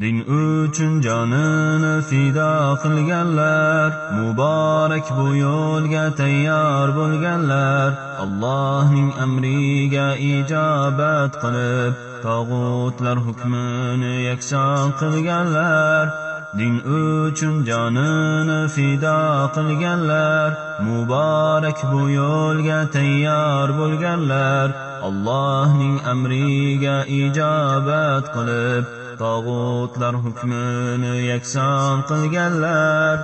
din uchun jonini fido qilganlar muborak bu yo'lga tayyor bo'lganlar. Allohning amriga ijobat qilib tog'utlar hukmini yakson qilganlar. Din uchun jonini fido qilganlar muborak bu yo'lga tayyor bo'lganlar. Allohning amriga ijobat qilib tog'utlar hukmini yakson qilganlar.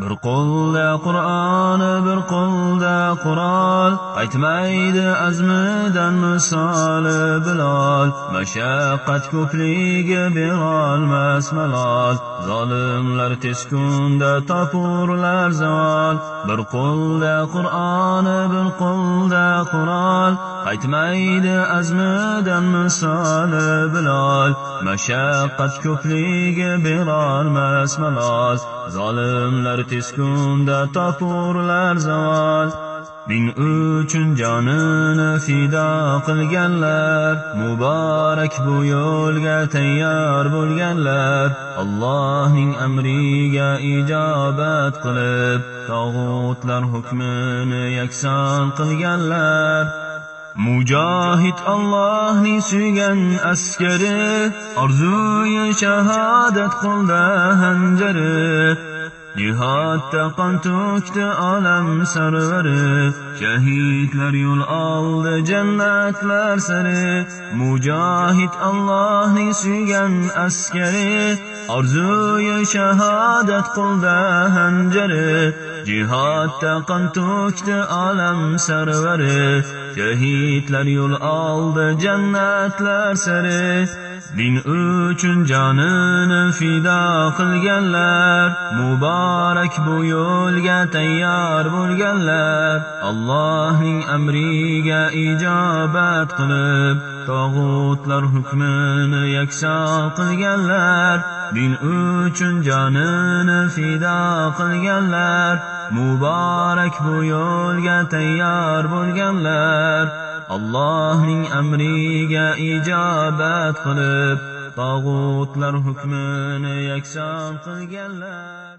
Bir qo'lda qur'oni bir qo'lda qurol. Qaytmaydi azmidan misoli bilol. Mashaqqat ko'pligi berolmas malol zolimlar tez kunda topurlar zavol. Bir qo'lda qur'oni bir qo'lda qurol qaytmaydi azmidan misoli bilol. Mashaqqat ko'pligi berolmas malol. Zolimlar tez kunda topurlar zavol. Din uchun jonini fido qilganlar muborak bu yo'lga tayyor bo'lganlar. Allohning amriga ijobat qilib tog'utlar hukmini yakson qilganlar. Mujohid Allohning suygan askari orzuyi shahodat qo'lda hanjari. Cihatta kan töktü alem serveri Şehitler yol aldı cennetler seri Mücahit Allah'ı sügen askeri Arzuyu şehadet kulda henceri Cihatta kan töktü alem serveri Şehitler yol aldı cennetler seri din uchun jonini fido qilganlar muborak bu yo'lga tayyor bo'lganlar. Allohning amriga ijobat qilib tog'utlar hukmini yakson qilganlar. Din uchun jonini fido qilganlar muborak bu yo'lga tayyor bo'lganlar. Allohning amriga ijobat qilib tog'utlar hukmini yakson qilganlar.